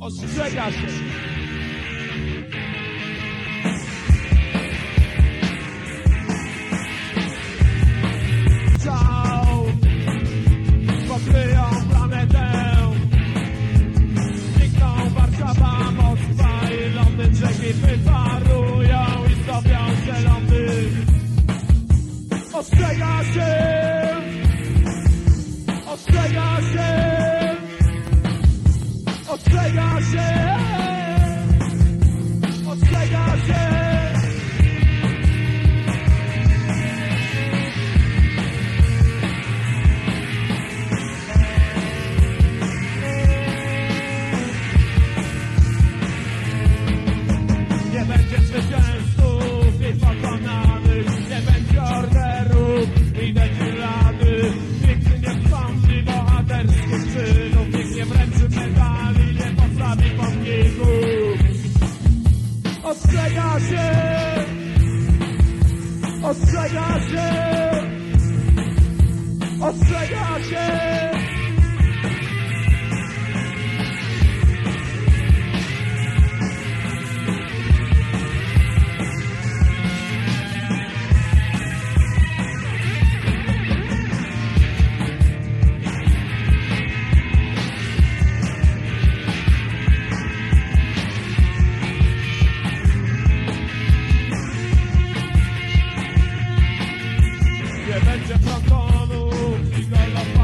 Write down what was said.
Ostrzega się. Ciao. Pokryją planetę. Znikną Warszawa, Moskwa i Londyn. Wyparują i stopią się lądy. Ostrzega się. Ostrzega się. Ostrzega się. Ostrzega się. Ostrzega się! Ostrzega się! Ostrzega się Gemenschaftsavtaler, the Galapagos.